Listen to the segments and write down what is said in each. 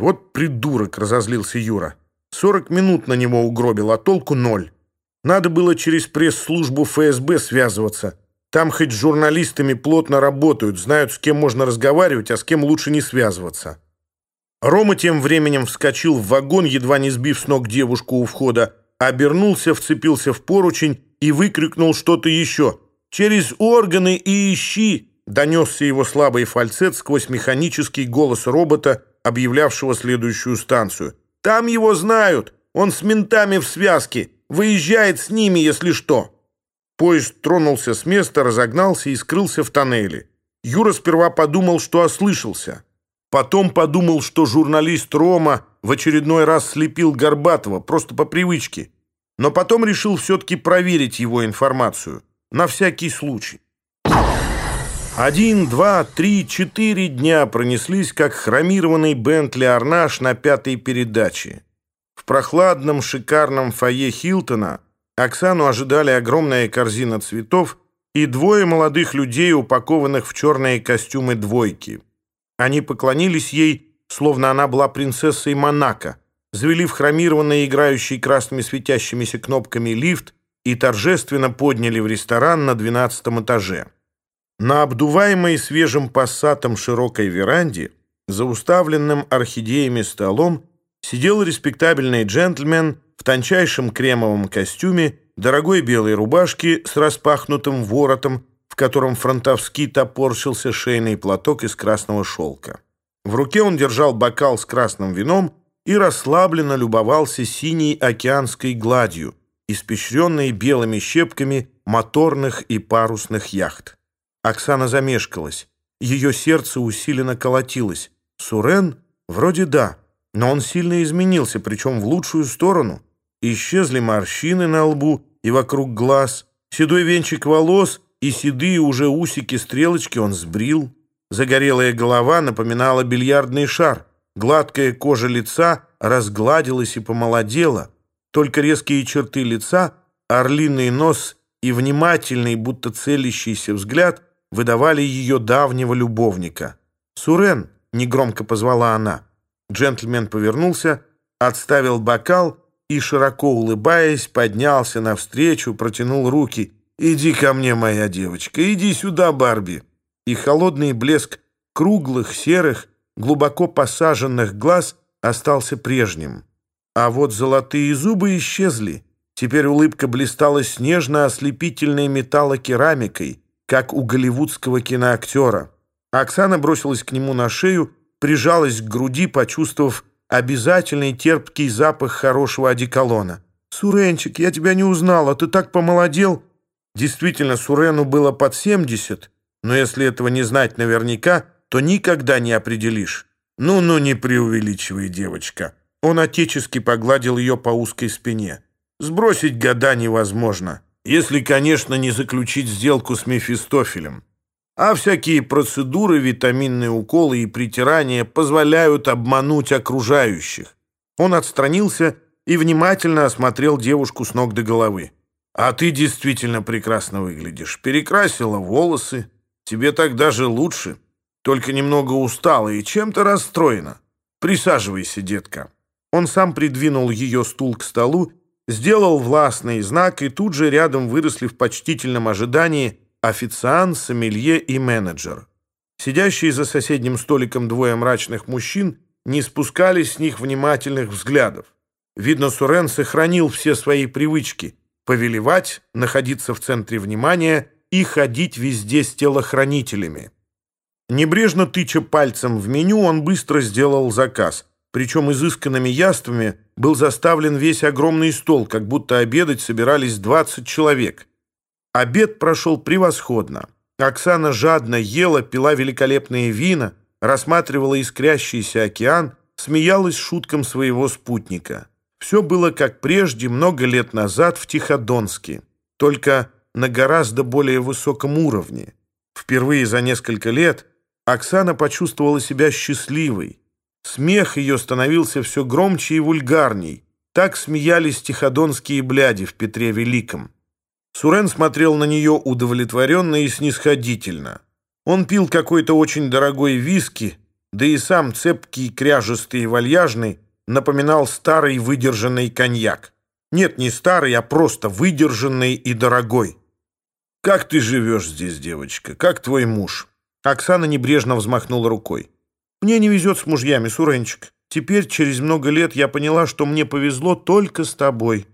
Вот придурок, разозлился Юра. Сорок минут на него угробил, а толку ноль. Надо было через пресс-службу ФСБ связываться. Там хоть с журналистами плотно работают, знают, с кем можно разговаривать, а с кем лучше не связываться. Рома тем временем вскочил в вагон, едва не сбив с ног девушку у входа, обернулся, вцепился в поручень и выкрикнул что-то еще. «Через органы и ищи!» — донесся его слабый фальцет сквозь механический голос робота — объявлявшего следующую станцию. «Там его знают! Он с ментами в связке! Выезжает с ними, если что!» Поезд тронулся с места, разогнался и скрылся в тоннеле. Юра сперва подумал, что ослышался. Потом подумал, что журналист Рома в очередной раз слепил Горбатова, просто по привычке. Но потом решил все-таки проверить его информацию. На всякий случай. Один, два, три, четыре дня пронеслись, как хромированный Бентли Арнаш на пятой передаче. В прохладном шикарном фойе Хилтона Оксану ожидали огромная корзина цветов и двое молодых людей, упакованных в черные костюмы двойки. Они поклонились ей, словно она была принцессой Монако, завели в хромированный, играющий красными светящимися кнопками лифт и торжественно подняли в ресторан на двенадцатом этаже. На обдуваемой свежим пассатом широкой веранде, за уставленным орхидеями столом, сидел респектабельный джентльмен в тончайшем кремовом костюме, дорогой белой рубашке с распахнутым воротом, в котором фронтовски топорщился шейный платок из красного шелка. В руке он держал бокал с красным вином и расслабленно любовался синей океанской гладью, испещренной белыми щепками моторных и парусных яхт. Оксана замешкалась. Ее сердце усиленно колотилось. Сурен? Вроде да, но он сильно изменился, причем в лучшую сторону. Исчезли морщины на лбу и вокруг глаз, седой венчик волос и седые уже усики-стрелочки он сбрил. Загорелая голова напоминала бильярдный шар. Гладкая кожа лица разгладилась и помолодела. Только резкие черты лица, орлиный нос и внимательный, будто целящийся взгляд — выдавали ее давнего любовника. «Сурен!» — негромко позвала она. Джентльмен повернулся, отставил бокал и, широко улыбаясь, поднялся навстречу, протянул руки. «Иди ко мне, моя девочка, иди сюда, Барби!» И холодный блеск круглых, серых, глубоко посаженных глаз остался прежним. А вот золотые зубы исчезли. Теперь улыбка блистала снежно-ослепительной металлокерамикой, как у голливудского киноактера. Оксана бросилась к нему на шею, прижалась к груди, почувствовав обязательный терпкий запах хорошего одеколона. «Суренчик, я тебя не узнала, ты так помолодел!» Действительно, Сурену было под 70, но если этого не знать наверняка, то никогда не определишь. «Ну-ну, не преувеличивай, девочка!» Он отечески погладил ее по узкой спине. «Сбросить года невозможно!» если, конечно, не заключить сделку с Мефистофелем. А всякие процедуры, витаминные уколы и притирания позволяют обмануть окружающих. Он отстранился и внимательно осмотрел девушку с ног до головы. «А ты действительно прекрасно выглядишь. Перекрасила волосы. Тебе так даже лучше. Только немного устала и чем-то расстроена. Присаживайся, детка». Он сам придвинул ее стул к столу сделал властный знак и тут же рядом выросли в почтительном ожидании официант, сомелье и менеджер. Сидящие за соседним столиком двое мрачных мужчин не спускали с них внимательных взглядов. Видно, Сурен сохранил все свои привычки – повелевать, находиться в центре внимания и ходить везде с телохранителями. Небрежно тыча пальцем в меню, он быстро сделал заказ – причем изысканными яствами, был заставлен весь огромный стол, как будто обедать собирались 20 человек. Обед прошел превосходно. Оксана жадно ела, пила великолепные вина, рассматривала искрящийся океан, смеялась шуткам своего спутника. Все было как прежде, много лет назад в Тиходонске, только на гораздо более высоком уровне. Впервые за несколько лет Оксана почувствовала себя счастливой, Смех ее становился все громче и вульгарней. Так смеялись тиходонские бляди в Петре Великом. Сурен смотрел на нее удовлетворенно и снисходительно. Он пил какой-то очень дорогой виски, да и сам цепкий, кряжистый и вальяжный напоминал старый выдержанный коньяк. Нет, не старый, а просто выдержанный и дорогой. «Как ты живешь здесь, девочка? Как твой муж?» Оксана небрежно взмахнула рукой. «Мне не везет с мужьями, Суренчик. Теперь, через много лет, я поняла, что мне повезло только с тобой».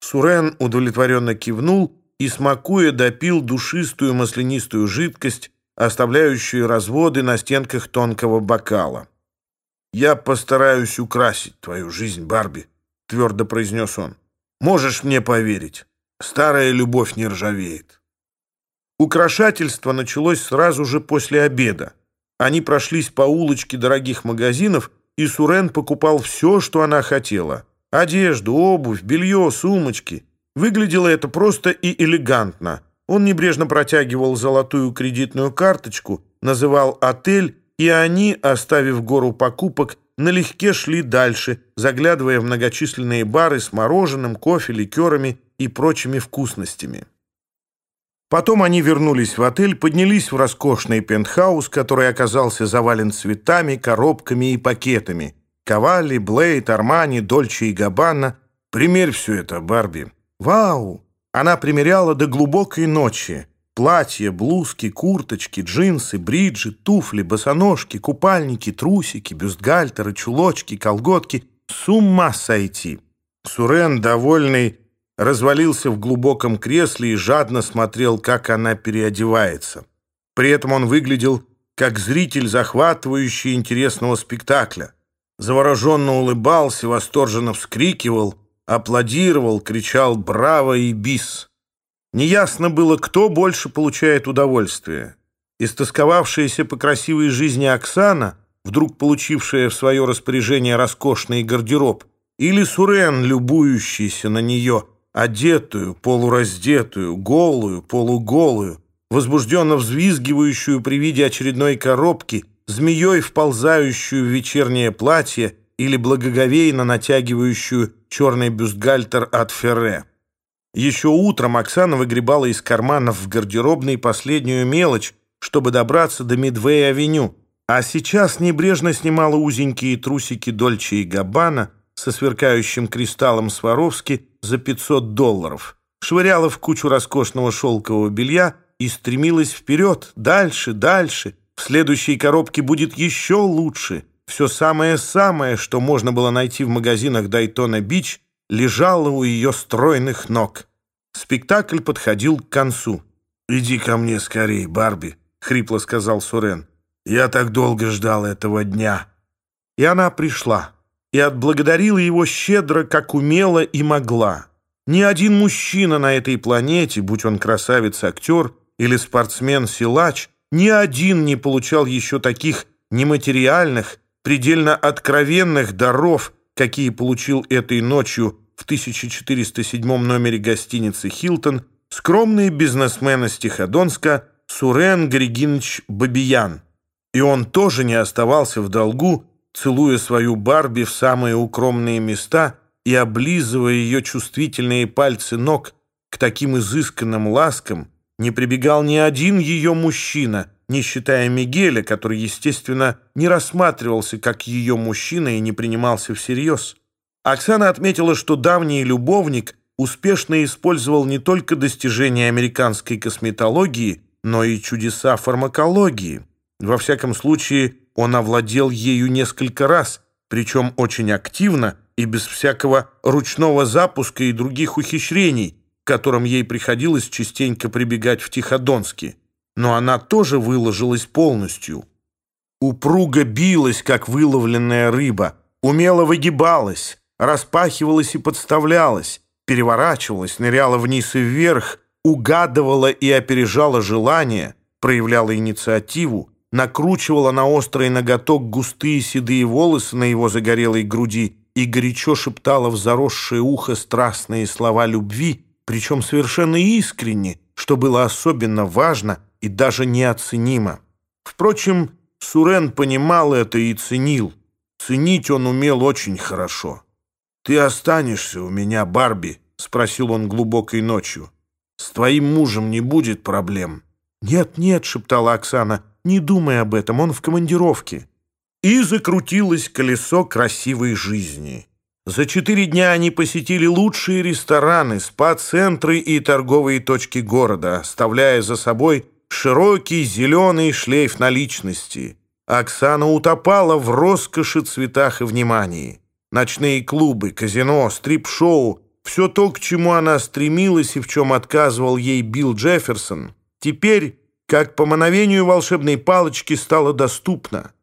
Сурен удовлетворенно кивнул и, смакуя, допил душистую маслянистую жидкость, оставляющую разводы на стенках тонкого бокала. «Я постараюсь украсить твою жизнь, Барби», — твердо произнес он. «Можешь мне поверить, старая любовь не ржавеет». Украшательство началось сразу же после обеда. Они прошлись по улочке дорогих магазинов, и Сурен покупал все, что она хотела. Одежду, обувь, белье, сумочки. Выглядело это просто и элегантно. Он небрежно протягивал золотую кредитную карточку, называл отель, и они, оставив гору покупок, налегке шли дальше, заглядывая в многочисленные бары с мороженым, кофе, ликерами и прочими вкусностями. Потом они вернулись в отель, поднялись в роскошный пентхаус, который оказался завален цветами, коробками и пакетами. Кавалли, Блейд, Армани, Дольче и Габбана. Примерь все это, Барби. Вау! Она примеряла до глубокой ночи. Платья, блузки, курточки, джинсы, бриджи, туфли, босоножки, купальники, трусики, бюстгальтеры, чулочки, колготки. С ума сойти! Сурен, довольный, развалился в глубоком кресле и жадно смотрел, как она переодевается. При этом он выглядел как зритель захватывающий интересного спектакля. Завороженно улыбался, восторженно вскрикивал, аплодировал, кричал «Браво!» и «Бис!». Неясно было, кто больше получает удовольствие. Истосковавшаяся по красивой жизни Оксана, вдруг получившая в свое распоряжение роскошный гардероб, или Сурен, любующийся на нее – одетую, полураздетую, голую, полуголую, возбужденно взвизгивающую при виде очередной коробки, змеей вползающую в вечернее платье или благоговейно натягивающую черный бюстгальтер от Ферре. Еще утром Оксана выгребала из карманов в гардеробной последнюю мелочь, чтобы добраться до Мидвей-авеню, а сейчас небрежно снимала узенькие трусики Дольче и Габбана, со сверкающим кристаллом Сваровски за 500 долларов, швыряла в кучу роскошного шелкового белья и стремилась вперед, дальше, дальше. В следующей коробке будет еще лучше. Все самое-самое, что можно было найти в магазинах Дайтона-Бич, лежало у ее стройных ног. Спектакль подходил к концу. «Иди ко мне скорей, Барби», — хрипло сказал Сурен. «Я так долго ждал этого дня». И она пришла и отблагодарила его щедро, как умела и могла. Ни один мужчина на этой планете, будь он красавец-актер или спортсмен-силач, ни один не получал еще таких нематериальных, предельно откровенных даров, какие получил этой ночью в 1407 номере гостиницы «Хилтон» скромный бизнесмен из Тиходонска Сурен Григинович Бабиян. И он тоже не оставался в долгу целуя свою Барби в самые укромные места и облизывая ее чувствительные пальцы ног к таким изысканным ласкам, не прибегал ни один ее мужчина, не считая Мигеля, который, естественно, не рассматривался как ее мужчина и не принимался всерьез. Оксана отметила, что давний любовник успешно использовал не только достижения американской косметологии, но и чудеса фармакологии. Во всяком случае, он овладел ею несколько раз, причем очень активно и без всякого ручного запуска и других ухищрений, к которым ей приходилось частенько прибегать в Тиходонске. Но она тоже выложилась полностью. Упруга билась, как выловленная рыба, умело выгибалась, распахивалась и подставлялась, переворачивалась, ныряла вниз и вверх, угадывала и опережала желание, проявляла инициативу, накручивала на острый ноготок густые седые волосы на его загорелой груди и горячо шептала в заросшее ухо страстные слова любви, причем совершенно искренне, что было особенно важно и даже неоценимо. Впрочем, Сурен понимал это и ценил. Ценить он умел очень хорошо. «Ты останешься у меня, Барби?» — спросил он глубокой ночью. «С твоим мужем не будет проблем?» «Нет-нет», — шептала Оксана, — не думай об этом, он в командировке. И закрутилось колесо красивой жизни. За четыре дня они посетили лучшие рестораны, спа-центры и торговые точки города, оставляя за собой широкий зеленый шлейф наличности. Оксана утопала в роскоши, цветах и внимании. Ночные клубы, казино, стрип-шоу — все то, к чему она стремилась и в чем отказывал ей Билл Джефферсон, теперь как по мановению волшебной палочки, стало доступно —